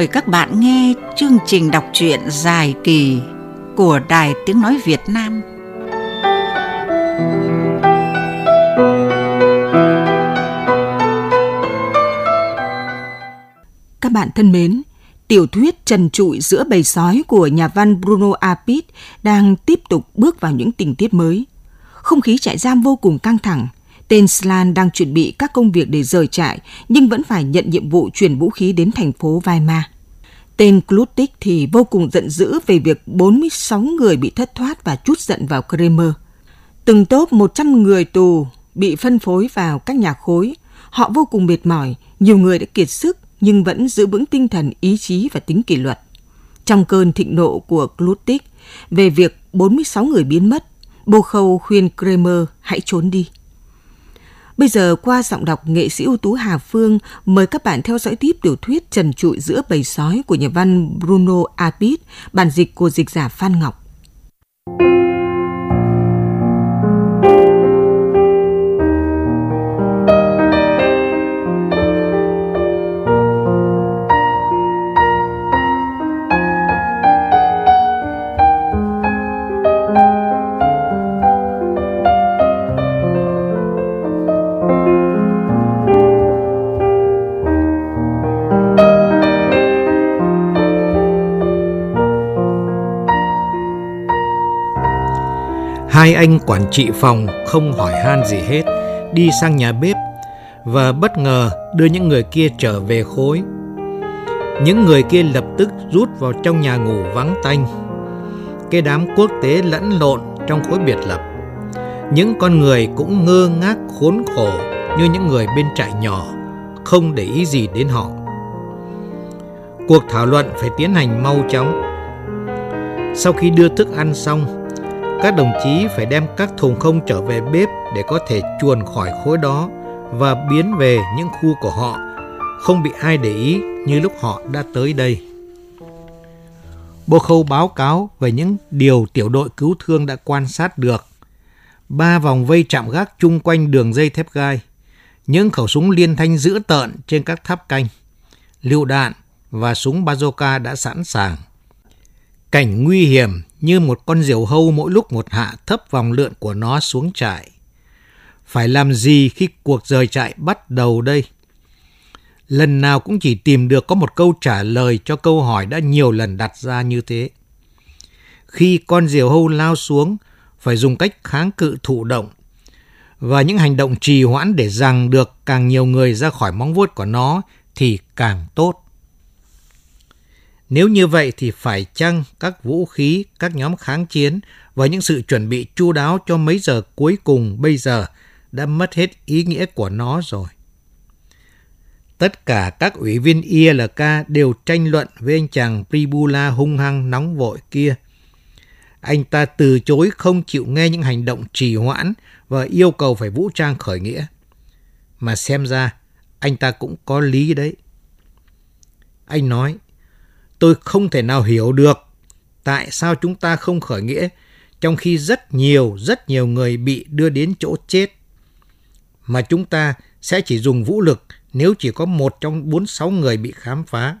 mời các bạn nghe chương trình đọc truyện dài kỳ của Đài Tiếng Nói Việt Nam. Các bạn thân mến, tiểu thuyết trần trụi giữa bầy sói của nhà văn Bruno Apit đang tiếp tục bước vào những tình tiết mới. Không khí trại giam vô cùng căng thẳng – Tên Slan đang chuẩn bị các công việc để rời trại, nhưng vẫn phải nhận nhiệm vụ chuyển vũ khí đến thành phố Weimar. Tên Klutik thì vô cùng giận dữ về việc 46 người bị thất thoát và chút giận vào Kremer. Từng tốp 100 người tù bị phân phối vào các nhà khối. Họ vô cùng mệt mỏi, nhiều người đã kiệt sức nhưng vẫn giữ vững tinh thần, ý chí và tính kỷ luật. Trong cơn thịnh nộ của Klutik về việc 46 người biến mất, Bô Khâu khuyên Kremer hãy trốn đi. Bây giờ qua giọng đọc nghệ sĩ ưu tú Hà Phương, mời các bạn theo dõi tiếp tiểu thuyết Trần trụi giữa bầy sói của nhà văn Bruno Apit, bản dịch của dịch giả Phan Ngọc. Anh quản trị phòng không hỏi han gì hết, đi sang nhà bếp và bất ngờ đưa những người kia trở về khối. Những người kia lập tức rút vào trong nhà ngủ vắng tanh. Cái đám quốc tế lẫn lộn trong khối biệt lập. Những con người cũng ngơ ngác khốn khổ như những người bên trại nhỏ, không để ý gì đến họ. Cuộc thảo luận phải tiến hành mau chóng. Sau khi đưa thức ăn xong, các đồng chí phải đem các thùng không trở về bếp để có thể chuồn khỏi khối đó và biến về những khu của họ, không bị ai để ý như lúc họ đã tới đây. Bô Khâu báo cáo về những điều tiểu đội cứu thương đã quan sát được. Ba vòng vây chạm gác chung quanh đường dây thép gai, những khẩu súng liên thanh dữ tợn trên các tháp canh, lựu đạn và súng bazooka đã sẵn sàng. Cảnh nguy hiểm như một con diều hâu mỗi lúc một hạ thấp vòng lượn của nó xuống trại. Phải làm gì khi cuộc rời trại bắt đầu đây? Lần nào cũng chỉ tìm được có một câu trả lời cho câu hỏi đã nhiều lần đặt ra như thế. Khi con diều hâu lao xuống, phải dùng cách kháng cự thụ động và những hành động trì hoãn để rằng được càng nhiều người ra khỏi móng vuốt của nó thì càng tốt. Nếu như vậy thì phải chăng các vũ khí, các nhóm kháng chiến và những sự chuẩn bị chu đáo cho mấy giờ cuối cùng bây giờ đã mất hết ý nghĩa của nó rồi. Tất cả các ủy viên ILK đều tranh luận với anh chàng Pribula hung hăng nóng vội kia. Anh ta từ chối không chịu nghe những hành động trì hoãn và yêu cầu phải vũ trang khởi nghĩa. Mà xem ra, anh ta cũng có lý đấy. Anh nói, tôi không thể nào hiểu được tại sao chúng ta không khởi nghĩa trong khi rất nhiều, rất nhiều người bị đưa đến chỗ chết. Mà chúng ta sẽ chỉ dùng vũ lực nếu chỉ có một trong bốn sáu người bị khám phá.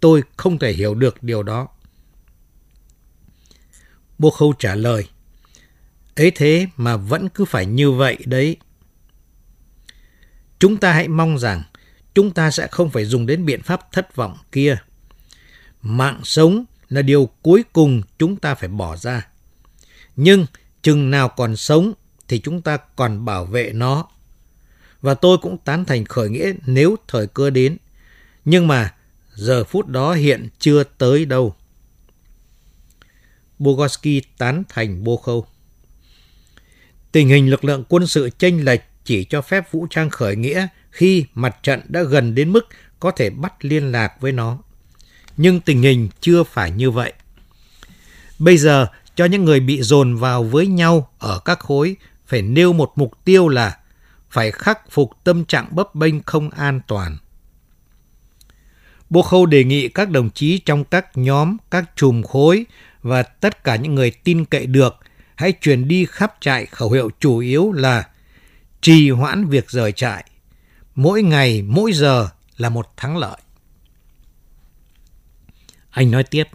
Tôi không thể hiểu được điều đó. Bô Khâu trả lời, ấy thế mà vẫn cứ phải như vậy đấy. Chúng ta hãy mong rằng chúng ta sẽ không phải dùng đến biện pháp thất vọng kia. Mạng sống là điều cuối cùng chúng ta phải bỏ ra. Nhưng chừng nào còn sống thì chúng ta còn bảo vệ nó. Và tôi cũng tán thành khởi nghĩa nếu thời cơ đến. Nhưng mà giờ phút đó hiện chưa tới đâu. Bogoski tán thành Bô Khâu. Tình hình lực lượng quân sự chênh lệch chỉ cho phép vũ trang khởi nghĩa khi mặt trận đã gần đến mức có thể bắt liên lạc với nó nhưng tình hình chưa phải như vậy. Bây giờ, cho những người bị dồn vào với nhau ở các khối phải nêu một mục tiêu là phải khắc phục tâm trạng bấp bênh không an toàn. Bộ Khâu đề nghị các đồng chí trong các nhóm, các chùm khối và tất cả những người tin cậy được hãy truyền đi khắp trại khẩu hiệu chủ yếu là trì hoãn việc rời trại. Mỗi ngày, mỗi giờ là một thắng lợi. Anh nói tiếp,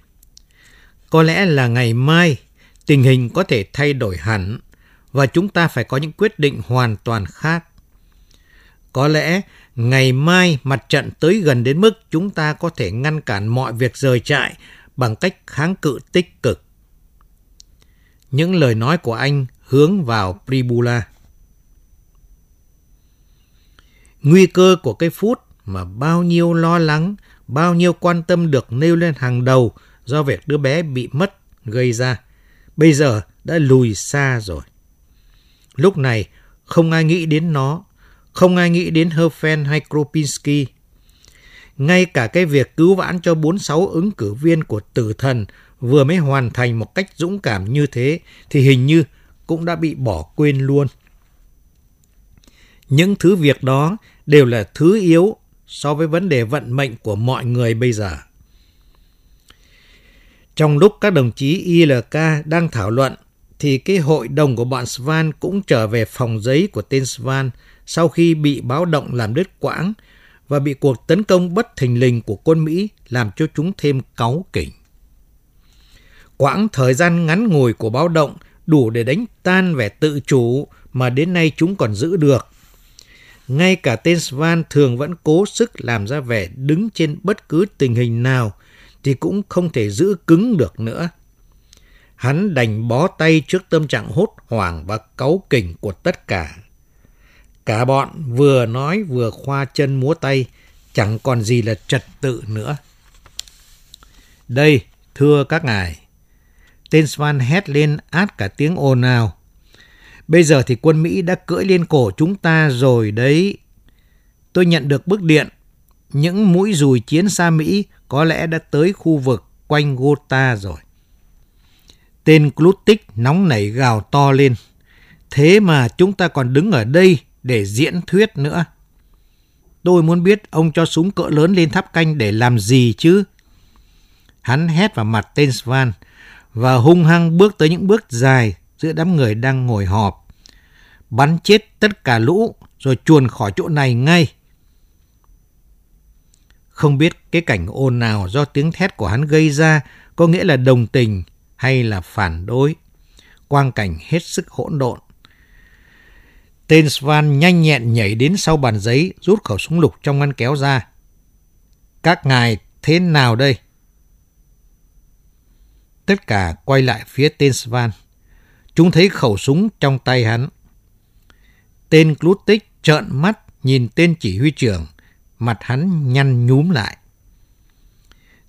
có lẽ là ngày mai tình hình có thể thay đổi hẳn và chúng ta phải có những quyết định hoàn toàn khác. Có lẽ ngày mai mặt trận tới gần đến mức chúng ta có thể ngăn cản mọi việc rời trại bằng cách kháng cự tích cực. Những lời nói của anh hướng vào Pribula. Nguy cơ của cái phút mà bao nhiêu lo lắng, bao nhiêu quan tâm được nêu lên hàng đầu do việc đứa bé bị mất gây ra, bây giờ đã lùi xa rồi. Lúc này, không ai nghĩ đến nó, không ai nghĩ đến Herfen hay Kropinski. Ngay cả cái việc cứu vãn cho 46 ứng cử viên của tử thần vừa mới hoàn thành một cách dũng cảm như thế thì hình như cũng đã bị bỏ quên luôn. Những thứ việc đó đều là thứ yếu so với vấn đề vận mệnh của mọi người bây giờ. Trong lúc các đồng chí ILK đang thảo luận, thì cái hội đồng của bọn Svan cũng trở về phòng giấy của tên Svan sau khi bị báo động làm đứt quãng và bị cuộc tấn công bất thình lình của quân Mỹ làm cho chúng thêm cáu kỉnh. Quãng thời gian ngắn ngủi của báo động đủ để đánh tan vẻ tự chủ mà đến nay chúng còn giữ được. Ngay cả tên Svan thường vẫn cố sức làm ra vẻ đứng trên bất cứ tình hình nào thì cũng không thể giữ cứng được nữa. Hắn đành bó tay trước tâm trạng hốt hoảng và cáu kỉnh của tất cả. Cả bọn vừa nói vừa khoa chân múa tay, chẳng còn gì là trật tự nữa. Đây, thưa các ngài, tên Svan hét lên át cả tiếng ồn ào. Bây giờ thì quân Mỹ đã cưỡi lên cổ chúng ta rồi đấy. Tôi nhận được bức điện. Những mũi dùi chiến xa Mỹ có lẽ đã tới khu vực quanh Gota rồi. Tên Clutic nóng nảy gào to lên. Thế mà chúng ta còn đứng ở đây để diễn thuyết nữa. Tôi muốn biết ông cho súng cỡ lớn lên tháp canh để làm gì chứ? Hắn hét vào mặt tên Svan và hung hăng bước tới những bước dài giữa đám người đang ngồi họp. Bắn chết tất cả lũ rồi chuồn khỏi chỗ này ngay. Không biết cái cảnh ồn nào do tiếng thét của hắn gây ra có nghĩa là đồng tình hay là phản đối. Quang cảnh hết sức hỗn độn. Tên Svan nhanh nhẹn nhảy đến sau bàn giấy, rút khẩu súng lục trong ngăn kéo ra. Các ngài thế nào đây? Tất cả quay lại phía tên Svan. Chúng thấy khẩu súng trong tay hắn. Tên Klutik trợn mắt nhìn tên chỉ huy trưởng, mặt hắn nhăn nhúm lại.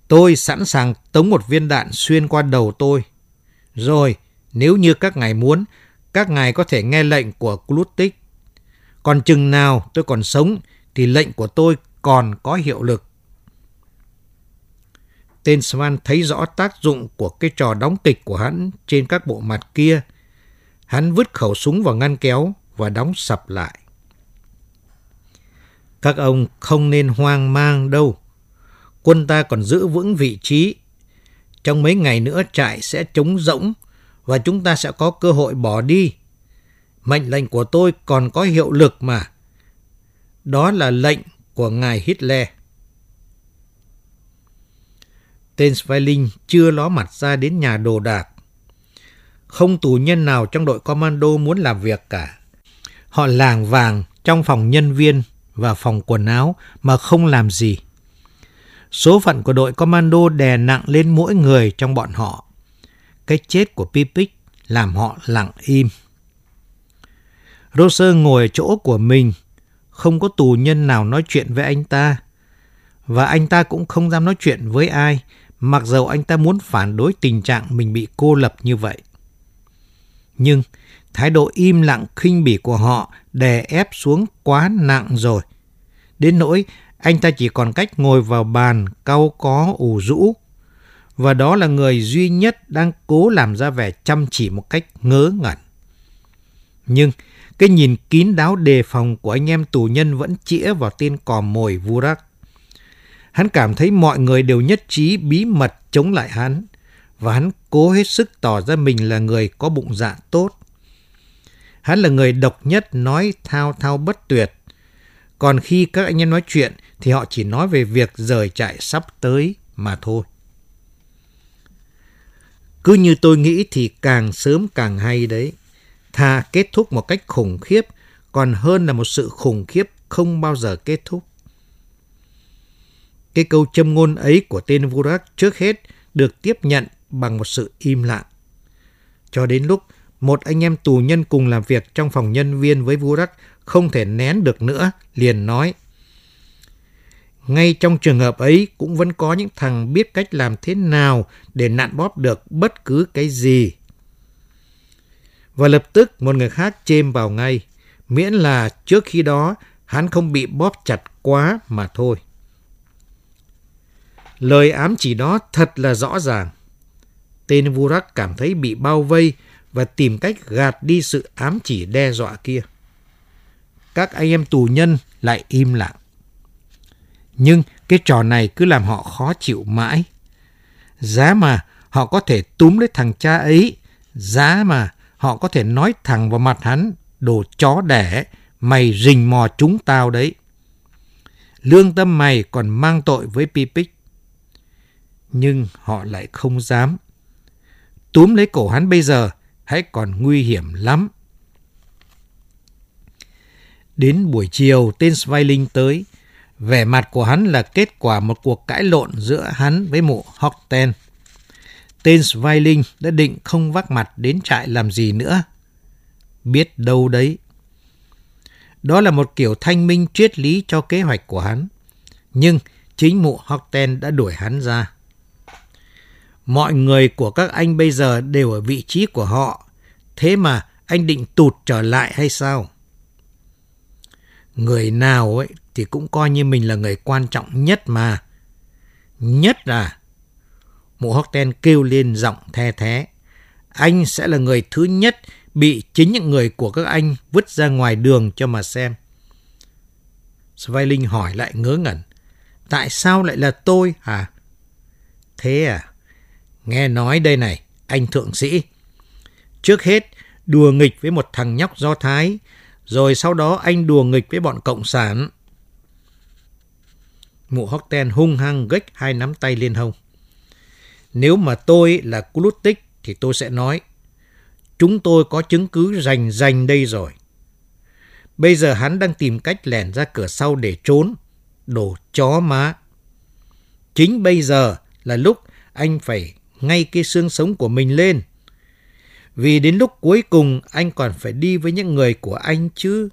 Tôi sẵn sàng tống một viên đạn xuyên qua đầu tôi. Rồi, nếu như các ngài muốn, các ngài có thể nghe lệnh của Klutik. Còn chừng nào tôi còn sống thì lệnh của tôi còn có hiệu lực. Tên Svan thấy rõ tác dụng của cái trò đóng kịch của hắn trên các bộ mặt kia. Hắn vứt khẩu súng vào ngăn kéo và đóng sập lại. Các ông không nên hoang mang đâu. Quân ta còn giữ vững vị trí. Trong mấy ngày nữa trại sẽ trống rỗng và chúng ta sẽ có cơ hội bỏ đi. Mệnh lệnh của tôi còn có hiệu lực mà. Đó là lệnh của ngài Hitler. Tên Sveiling chưa ló mặt ra đến nhà đồ đạc. Không tù nhân nào trong đội commando muốn làm việc cả. Họ làng vàng trong phòng nhân viên và phòng quần áo mà không làm gì. Số phận của đội commando đè nặng lên mỗi người trong bọn họ. Cái chết của Pipic làm họ lặng im. Roser ngồi ở chỗ của mình, không có tù nhân nào nói chuyện với anh ta. Và anh ta cũng không dám nói chuyện với ai, mặc dầu anh ta muốn phản đối tình trạng mình bị cô lập như vậy. Nhưng thái độ im lặng khinh bỉ của họ đè ép xuống quá nặng rồi. Đến nỗi anh ta chỉ còn cách ngồi vào bàn cau có ủ rũ. Và đó là người duy nhất đang cố làm ra vẻ chăm chỉ một cách ngớ ngẩn. Nhưng cái nhìn kín đáo đề phòng của anh em tù nhân vẫn chĩa vào tên cò mồi Vurak. Hắn cảm thấy mọi người đều nhất trí bí mật chống lại hắn và hắn cố hết sức tỏ ra mình là người có bụng dạ tốt. Hắn là người độc nhất nói thao thao bất tuyệt. Còn khi các anh em nói chuyện thì họ chỉ nói về việc rời trại sắp tới mà thôi. Cứ như tôi nghĩ thì càng sớm càng hay đấy. Thà kết thúc một cách khủng khiếp, còn hơn là một sự khủng khiếp không bao giờ kết thúc. Cái câu châm ngôn ấy của tên Vurak trước hết được tiếp nhận bằng một sự im lặng. Cho đến lúc một anh em tù nhân cùng làm việc trong phòng nhân viên với Vurak không thể nén được nữa, liền nói. Ngay trong trường hợp ấy cũng vẫn có những thằng biết cách làm thế nào để nặn bóp được bất cứ cái gì. Và lập tức một người khác chêm vào ngay, miễn là trước khi đó hắn không bị bóp chặt quá mà thôi. Lời ám chỉ đó thật là rõ ràng. Tên Vurak cảm thấy bị bao vây và tìm cách gạt đi sự ám chỉ đe dọa kia. Các anh em tù nhân lại im lặng. Nhưng cái trò này cứ làm họ khó chịu mãi. Giá mà họ có thể túm lấy thằng cha ấy, giá mà họ có thể nói thẳng vào mặt hắn, đồ chó đẻ, mày rình mò chúng tao đấy. Lương tâm mày còn mang tội với Pipic. Nhưng họ lại không dám. Túm lấy cổ hắn bây giờ hãy còn nguy hiểm lắm. Đến buổi chiều, tên Sveiling tới. Vẻ mặt của hắn là kết quả một cuộc cãi lộn giữa hắn với mụ Horten. Tên Sveiling đã định không vác mặt đến trại làm gì nữa. Biết đâu đấy. Đó là một kiểu thanh minh triết lý cho kế hoạch của hắn. Nhưng chính mụ Horten đã đuổi hắn ra. Mọi người của các anh bây giờ đều ở vị trí của họ. Thế mà anh định tụt trở lại hay sao? Người nào ấy thì cũng coi như mình là người quan trọng nhất mà. Nhất à? Mụ Horten kêu lên giọng the thế. Anh sẽ là người thứ nhất bị chính những người của các anh vứt ra ngoài đường cho mà xem. Sveiling hỏi lại ngớ ngẩn. Tại sao lại là tôi hả? Thế à? Nghe nói đây này, anh thượng sĩ. Trước hết, đùa nghịch với một thằng nhóc Do Thái, rồi sau đó anh đùa nghịch với bọn Cộng sản. Mụ Horten hung hăng gách hai nắm tay lên hông. Nếu mà tôi là kulutik thì tôi sẽ nói, chúng tôi có chứng cứ rành rành đây rồi. Bây giờ hắn đang tìm cách lẻn ra cửa sau để trốn, đồ chó má. Chính bây giờ là lúc anh phải ngay cái xương sống của mình lên. Vì đến lúc cuối cùng anh còn phải đi với những người của anh chứ.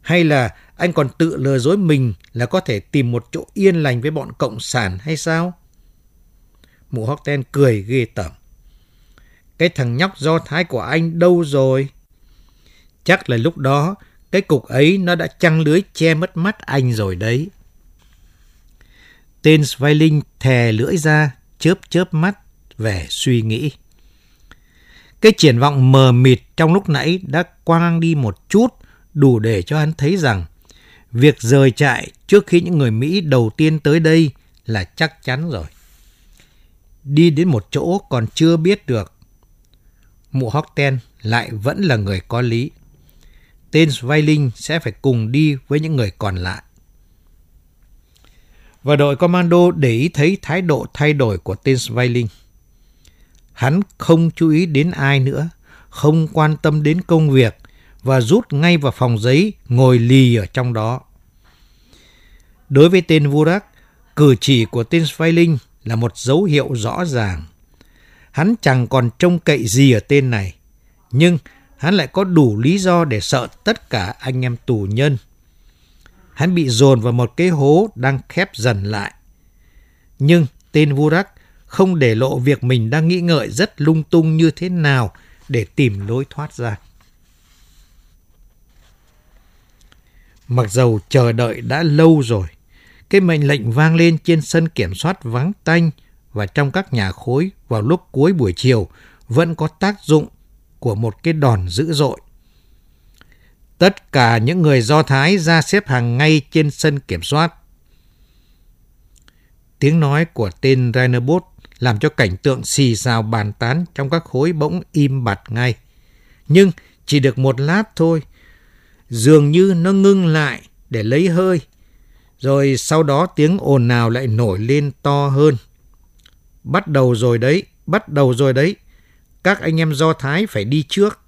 Hay là anh còn tự lừa dối mình là có thể tìm một chỗ yên lành với bọn cộng sản hay sao? Mụ Horten cười ghê tởm. Cái thằng nhóc do thái của anh đâu rồi? Chắc là lúc đó cái cục ấy nó đã trăng lưới che mất mắt anh rồi đấy. Tên Sveiling thè lưỡi ra, chớp chớp mắt về suy nghĩ. Cái triển vọng mờ mịt trong lúc nãy đã quang đi một chút, đủ để cho hắn thấy rằng việc rời trại trước khi những người Mỹ đầu tiên tới đây là chắc chắn rồi. Đi đến một chỗ còn chưa biết được. Mụ Horten lại vẫn là người có lý. Tên Sveiling sẽ phải cùng đi với những người còn lại. Và đội commando để ý thấy thái độ thay đổi của tên Sveiling. Hắn không chú ý đến ai nữa, không quan tâm đến công việc và rút ngay vào phòng giấy ngồi lì ở trong đó. Đối với tên Vurak, cử chỉ của tên Sveiling là một dấu hiệu rõ ràng. Hắn chẳng còn trông cậy gì ở tên này, nhưng hắn lại có đủ lý do để sợ tất cả anh em tù nhân. Hắn bị dồn vào một cái hố đang khép dần lại. Nhưng tên Vurak không để lộ việc mình đang nghĩ ngợi rất lung tung như thế nào để tìm lối thoát ra. Mặc dầu chờ đợi đã lâu rồi, cái mệnh lệnh vang lên trên sân kiểm soát vắng tanh và trong các nhà khối vào lúc cuối buổi chiều vẫn có tác dụng của một cái đòn dữ dội. Tất cả những người Do Thái ra xếp hàng ngay trên sân kiểm soát. Tiếng nói của tên Rainerbos làm cho cảnh tượng xì xào bàn tán trong các khối bỗng im bặt ngay. Nhưng chỉ được một lát thôi, dường như nó ngưng lại để lấy hơi, rồi sau đó tiếng ồn nào lại nổi lên to hơn. Bắt đầu rồi đấy, bắt đầu rồi đấy. Các anh em Do Thái phải đi trước.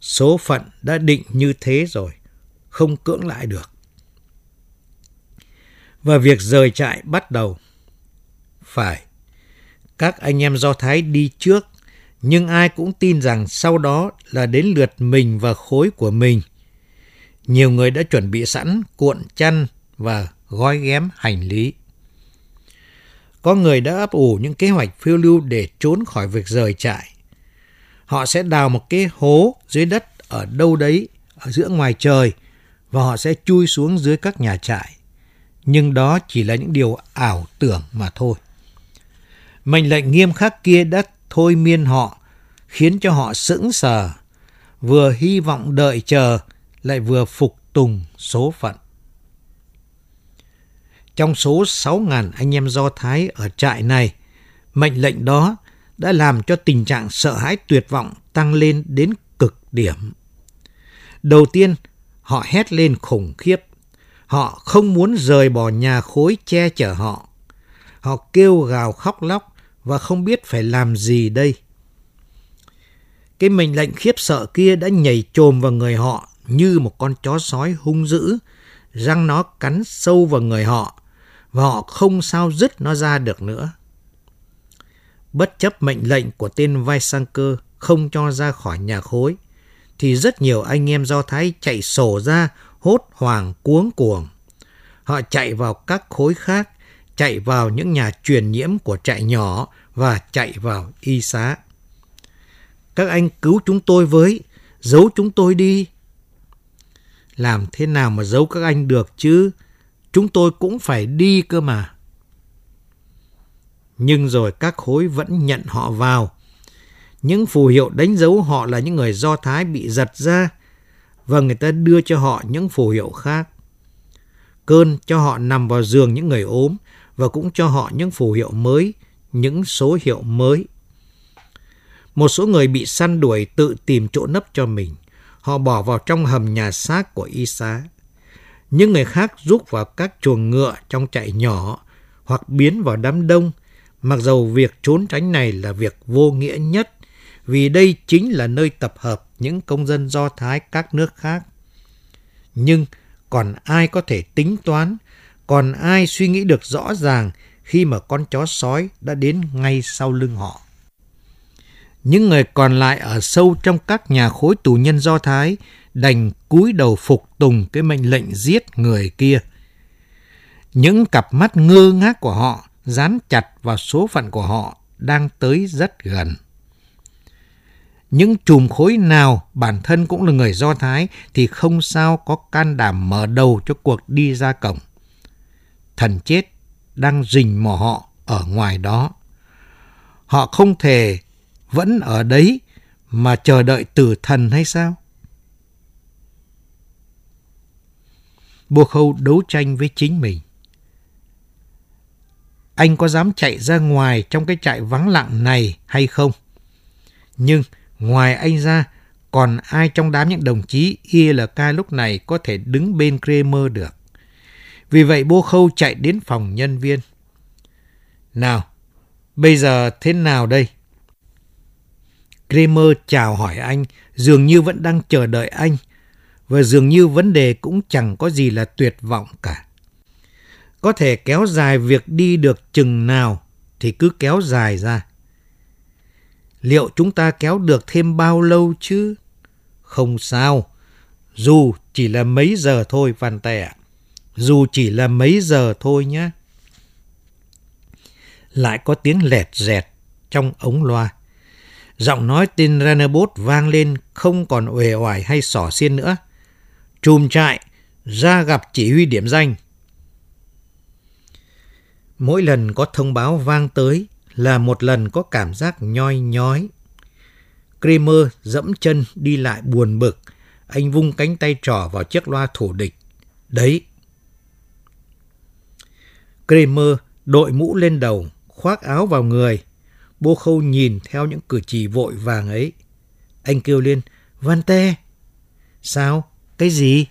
Số phận đã định như thế rồi, không cưỡng lại được. Và việc rời trại bắt đầu. Phải, các anh em Do Thái đi trước, nhưng ai cũng tin rằng sau đó là đến lượt mình và khối của mình. Nhiều người đã chuẩn bị sẵn cuộn chăn và gói ghém hành lý. Có người đã ấp ủ những kế hoạch phiêu lưu để trốn khỏi việc rời trại. Họ sẽ đào một cái hố dưới đất ở đâu đấy, ở giữa ngoài trời, và họ sẽ chui xuống dưới các nhà trại. Nhưng đó chỉ là những điều ảo tưởng mà thôi. Mệnh lệnh nghiêm khắc kia đã thôi miên họ, khiến cho họ sững sờ, vừa hy vọng đợi chờ, lại vừa phục tùng số phận. Trong số 6.000 anh em Do Thái ở trại này, mệnh lệnh đó đã làm cho tình trạng sợ hãi tuyệt vọng tăng lên đến cực điểm. Đầu tiên, họ hét lên khủng khiếp. Họ không muốn rời bỏ nhà khối che chở họ. Họ kêu gào khóc lóc và không biết phải làm gì đây. Cái mệnh lệnh khiếp sợ kia đã nhảy trồm vào người họ như một con chó sói hung dữ, răng nó cắn sâu vào người họ và họ không sao dứt nó ra được nữa. Bất chấp mệnh lệnh của tên vai sang cơ không cho ra khỏi nhà khối, thì rất nhiều anh em Do Thái chạy sổ ra hốt hoảng cuống cuồng. Họ chạy vào các khối khác, chạy vào những nhà truyền nhiễm của trại nhỏ và chạy vào y xá. Các anh cứu chúng tôi với, giấu chúng tôi đi. Làm thế nào mà giấu các anh được chứ? Chúng tôi cũng phải đi cơ mà. Nhưng rồi các khối vẫn nhận họ vào. Những phù hiệu đánh dấu họ là những người Do Thái bị giật ra và người ta đưa cho họ những phù hiệu khác. Cơn cho họ nằm vào giường những người ốm và cũng cho họ những phù hiệu mới, những số hiệu mới. Một số người bị săn đuổi tự tìm chỗ nấp cho mình. Họ bỏ vào trong hầm nhà xác của y xá. Những người khác rút vào các chuồng ngựa trong trại nhỏ hoặc biến vào đám đông, mặc dầu việc trốn tránh này là việc vô nghĩa nhất, vì đây chính là nơi tập hợp những công dân Do Thái các nước khác. Nhưng còn ai có thể tính toán, còn ai suy nghĩ được rõ ràng khi mà con chó sói đã đến ngay sau lưng họ. Những người còn lại ở sâu trong các nhà khối tù nhân Do Thái đành cúi đầu phục tùng cái mệnh lệnh giết người kia. Những cặp mắt ngơ ngác của họ, dán chặt vào số phận của họ đang tới rất gần. Những chùm khối nào bản thân cũng là người Do Thái thì không sao có can đảm mở đầu cho cuộc đi ra cổng. Thần chết đang rình mò họ ở ngoài đó. Họ không thể vẫn ở đấy mà chờ đợi tử thần hay sao? Bùa Khâu đấu tranh với chính mình. Anh có dám chạy ra ngoài trong cái trại vắng lặng này hay không? Nhưng ngoài anh ra, còn ai trong đám những đồng chí ILK lúc này có thể đứng bên Kramer được? Vì vậy Bô Khâu chạy đến phòng nhân viên. Nào, bây giờ thế nào đây? Kramer chào hỏi anh, dường như vẫn đang chờ đợi anh, và dường như vấn đề cũng chẳng có gì là tuyệt vọng cả. Có thể kéo dài việc đi được chừng nào thì cứ kéo dài ra. Liệu chúng ta kéo được thêm bao lâu chứ? Không sao, dù chỉ là mấy giờ thôi Văn Tè dù chỉ là mấy giờ thôi nhé. Lại có tiếng lẹt dẹt trong ống loa. Giọng nói tên Renabot vang lên không còn uể oải hay sỏ xiên nữa. Trùm trại, ra gặp chỉ huy điểm danh. Mỗi lần có thông báo vang tới là một lần có cảm giác nhoi nhói. Kramer dẫm chân đi lại buồn bực. Anh vung cánh tay trỏ vào chiếc loa thủ địch. Đấy. Kramer đội mũ lên đầu, khoác áo vào người, Bô khâu nhìn theo những cử chỉ vội vàng ấy. Anh kêu lên, Văn Tê. Sao? Cái gì?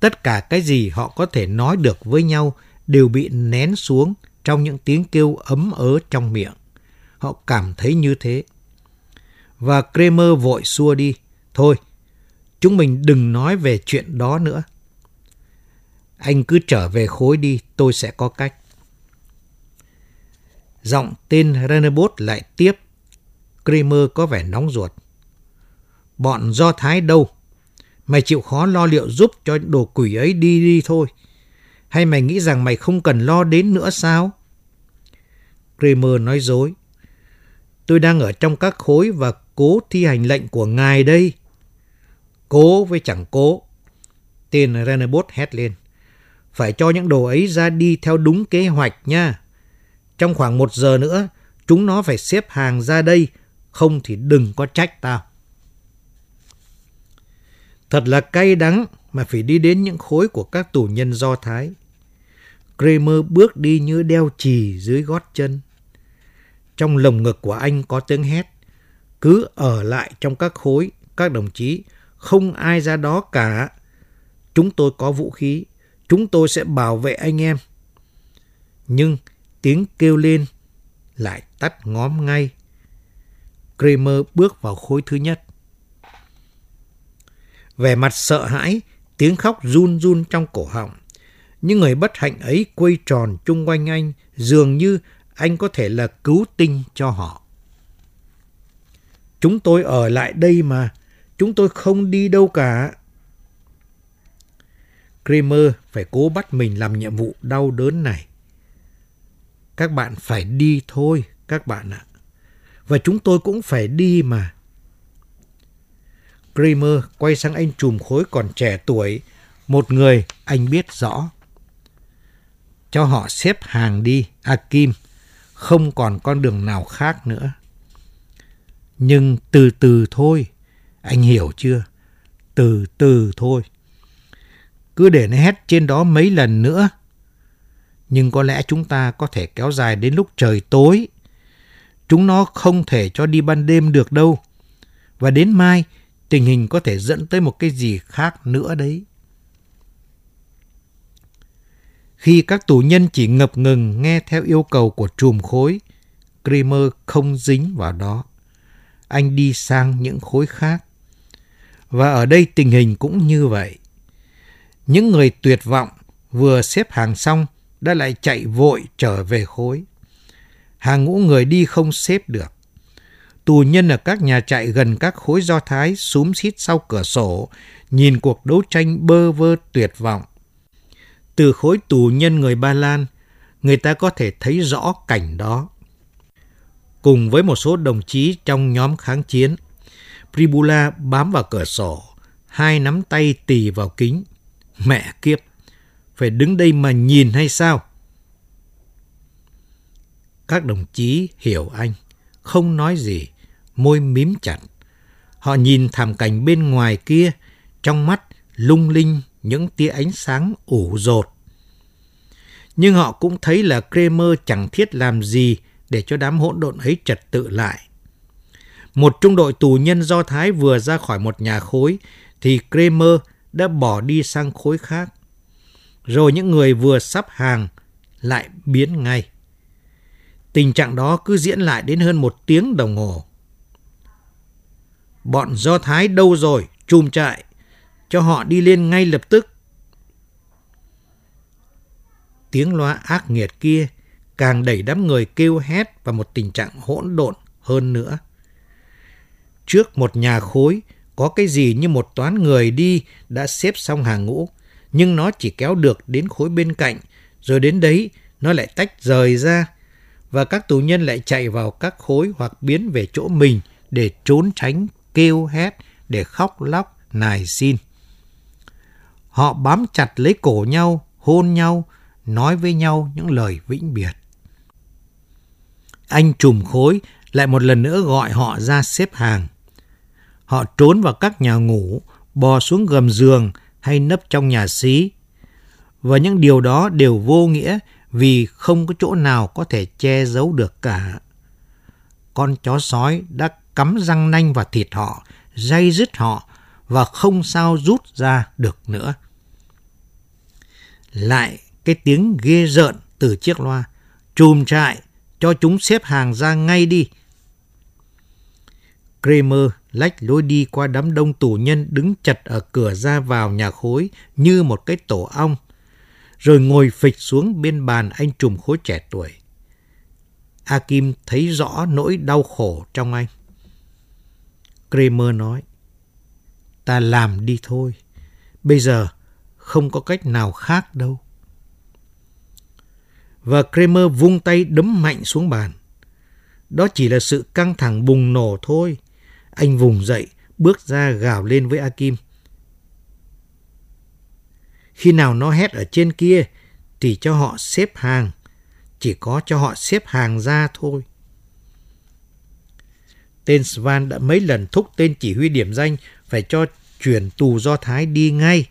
Tất cả cái gì họ có thể nói được với nhau đều bị nén xuống trong những tiếng kêu ấm ớ trong miệng. Họ cảm thấy như thế. Và Kramer vội xua đi. Thôi, chúng mình đừng nói về chuyện đó nữa. Anh cứ trở về khối đi, tôi sẽ có cách. Giọng tên Renebot lại tiếp. Kramer có vẻ nóng ruột. Bọn Do Thái đâu? Mày chịu khó lo liệu giúp cho đồ quỷ ấy đi đi thôi. Hay mày nghĩ rằng mày không cần lo đến nữa sao? Kramer nói dối. Tôi đang ở trong các khối và cố thi hành lệnh của ngài đây. Cố với chẳng cố. Tên Renabot hét lên. Phải cho những đồ ấy ra đi theo đúng kế hoạch nha. Trong khoảng một giờ nữa, chúng nó phải xếp hàng ra đây, không thì đừng có trách tao. Thật là cay đắng mà phải đi đến những khối của các tù nhân Do Thái. Kramer bước đi như đeo chì dưới gót chân. Trong lồng ngực của anh có tiếng hét. Cứ ở lại trong các khối, các đồng chí, không ai ra đó cả. Chúng tôi có vũ khí, chúng tôi sẽ bảo vệ anh em. Nhưng tiếng kêu lên lại tắt ngóm ngay. Kramer bước vào khối thứ nhất. Vẻ mặt sợ hãi, tiếng khóc run run trong cổ họng. Những người bất hạnh ấy quay tròn chung quanh anh, dường như anh có thể là cứu tinh cho họ. Chúng tôi ở lại đây mà, chúng tôi không đi đâu cả. Kramer phải cố bắt mình làm nhiệm vụ đau đớn này. Các bạn phải đi thôi, các bạn ạ. Và chúng tôi cũng phải đi mà. Kramer quay sang anh trùm khối còn trẻ tuổi, một người anh biết rõ. Cho họ xếp hàng đi, Akim, không còn con đường nào khác nữa. Nhưng từ từ thôi, anh hiểu chưa? Từ từ thôi. Cứ để nó hét trên đó mấy lần nữa. Nhưng có lẽ chúng ta có thể kéo dài đến lúc trời tối. Chúng nó không thể cho đi ban đêm được đâu. Và đến mai, tình hình có thể dẫn tới một cái gì khác nữa đấy. Khi các tù nhân chỉ ngập ngừng nghe theo yêu cầu của trùm khối, Kramer không dính vào đó. Anh đi sang những khối khác. Và ở đây tình hình cũng như vậy. Những người tuyệt vọng vừa xếp hàng xong đã lại chạy vội trở về khối. Hàng ngũ người đi không xếp được. Tù nhân ở các nhà trại gần các khối do Thái súm xít sau cửa sổ, nhìn cuộc đấu tranh bơ vơ tuyệt vọng. Từ khối tù nhân người Ba Lan, người ta có thể thấy rõ cảnh đó. Cùng với một số đồng chí trong nhóm kháng chiến, Pribula bám vào cửa sổ, hai nắm tay tì vào kính. Mẹ kiếp, phải đứng đây mà nhìn hay sao? Các đồng chí hiểu anh, không nói gì, môi mím chặt. Họ nhìn thảm cảnh bên ngoài kia, trong mắt lung linh những tia ánh sáng ủ rột. Nhưng họ cũng thấy là Kramer chẳng thiết làm gì để cho đám hỗn độn ấy trật tự lại. Một trung đội tù nhân Do Thái vừa ra khỏi một nhà khối thì Kramer đã bỏ đi sang khối khác. Rồi những người vừa sắp hàng lại biến ngay. Tình trạng đó cứ diễn lại đến hơn một tiếng đồng hồ. Bọn Do Thái đâu rồi? Chùm trại. Cho họ đi lên ngay lập tức. Tiếng loa ác nghiệt kia càng đẩy đám người kêu hét vào một tình trạng hỗn độn hơn nữa. Trước một nhà khối, có cái gì như một toán người đi đã xếp xong hàng ngũ, nhưng nó chỉ kéo được đến khối bên cạnh, rồi đến đấy nó lại tách rời ra, và các tù nhân lại chạy vào các khối hoặc biến về chỗ mình để trốn tránh, kêu hét, để khóc lóc, nài xin. Họ bám chặt lấy cổ nhau, hôn nhau, nói với nhau những lời vĩnh biệt. Anh trùm khối lại một lần nữa gọi họ ra xếp hàng. Họ trốn vào các nhà ngủ, bò xuống gầm giường hay nấp trong nhà xí. Và những điều đó đều vô nghĩa vì không có chỗ nào có thể che giấu được cả. Con chó sói đã cắm răng nanh vào thịt họ, dây dứt họ và không sao rút ra được nữa. Lại cái tiếng ghê rợn từ chiếc loa Chùm trại, cho chúng xếp hàng ra ngay đi. Kramer lách lối đi qua đám đông tù nhân đứng chật ở cửa ra vào nhà khối như một cái tổ ong, rồi ngồi phịch xuống bên bàn anh trùm khối trẻ tuổi. A Kim thấy rõ nỗi đau khổ trong anh. Kramer nói, ta làm đi thôi, bây giờ không có cách nào khác đâu. Và Kramer vung tay đấm mạnh xuống bàn. Đó chỉ là sự căng thẳng bùng nổ thôi. Anh vùng dậy, bước ra gào lên với Akim. Khi nào nó hét ở trên kia, thì cho họ xếp hàng. Chỉ có cho họ xếp hàng ra thôi. Tên Svan đã mấy lần thúc tên chỉ huy điểm danh phải cho chuyển tù Do Thái đi ngay.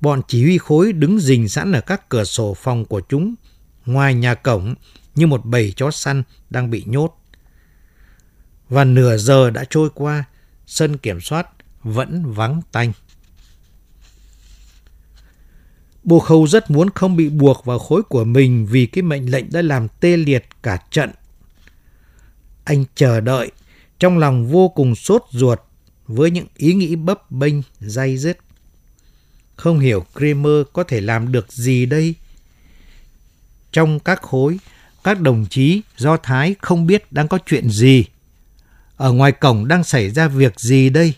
Bọn chỉ huy khối đứng rình sẵn ở các cửa sổ phòng của chúng, ngoài nhà cổng như một bầy chó săn đang bị nhốt. Và nửa giờ đã trôi qua, sân kiểm soát vẫn vắng tanh. Bồ Khâu rất muốn không bị buộc vào khối của mình vì cái mệnh lệnh đã làm tê liệt cả trận. Anh chờ đợi, trong lòng vô cùng sốt ruột với những ý nghĩ bấp bênh, dây dứt. Không hiểu Kramer có thể làm được gì đây? Trong các khối, các đồng chí Do Thái không biết đang có chuyện gì. Ở ngoài cổng đang xảy ra việc gì đây?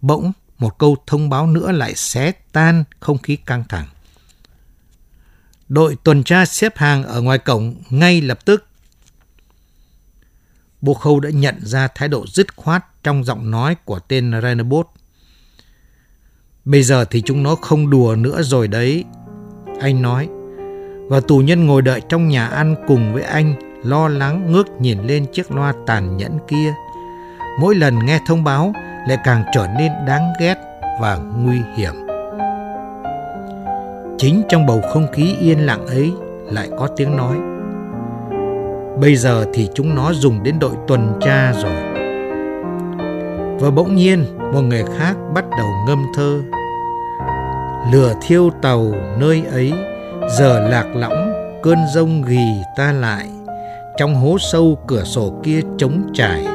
Bỗng, một câu thông báo nữa lại xé tan không khí căng thẳng. Đội tuần tra xếp hàng ở ngoài cổng ngay lập tức. Bô Khâu đã nhận ra thái độ dứt khoát trong giọng nói của tên Renabot. Bây giờ thì chúng nó không đùa nữa rồi đấy. Anh nói. Và tù nhân ngồi đợi trong nhà ăn cùng với anh, lo lắng ngước nhìn lên chiếc loa tàn nhẫn kia. Mỗi lần nghe thông báo lại càng trở nên đáng ghét và nguy hiểm. Chính trong bầu không khí yên lặng ấy lại có tiếng nói. Bây giờ thì chúng nó dùng đến đội tuần tra rồi. Và bỗng nhiên, một người khác bắt đầu ngâm thơ lửa thiêu tàu nơi ấy, giờ lạc lõng, cơn rông ghì ta lại trong hố sâu cửa sổ kia trống trải,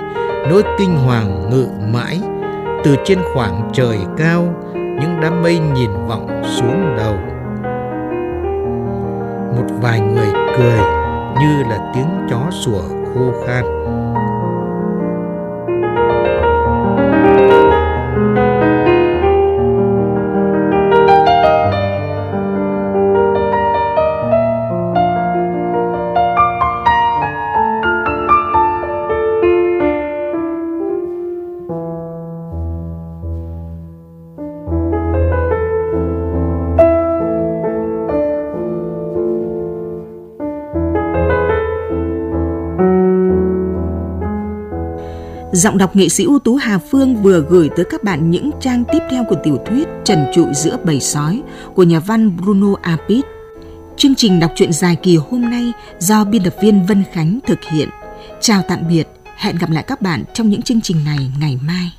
nỗi kinh hoàng ngự mãi. Từ trên khoảng trời cao, những đám mây nhìn vọng xuống đầu. Một vài người cười như là tiếng chó sủa khô khan. Giọng đọc nghệ sĩ ưu tú Hà Phương vừa gửi tới các bạn những trang tiếp theo của tiểu thuyết Trần trụi giữa bầy sói của nhà văn Bruno Apit. Chương trình đọc truyện dài kỳ hôm nay do biên tập viên Vân Khánh thực hiện. Chào tạm biệt, hẹn gặp lại các bạn trong những chương trình này ngày mai.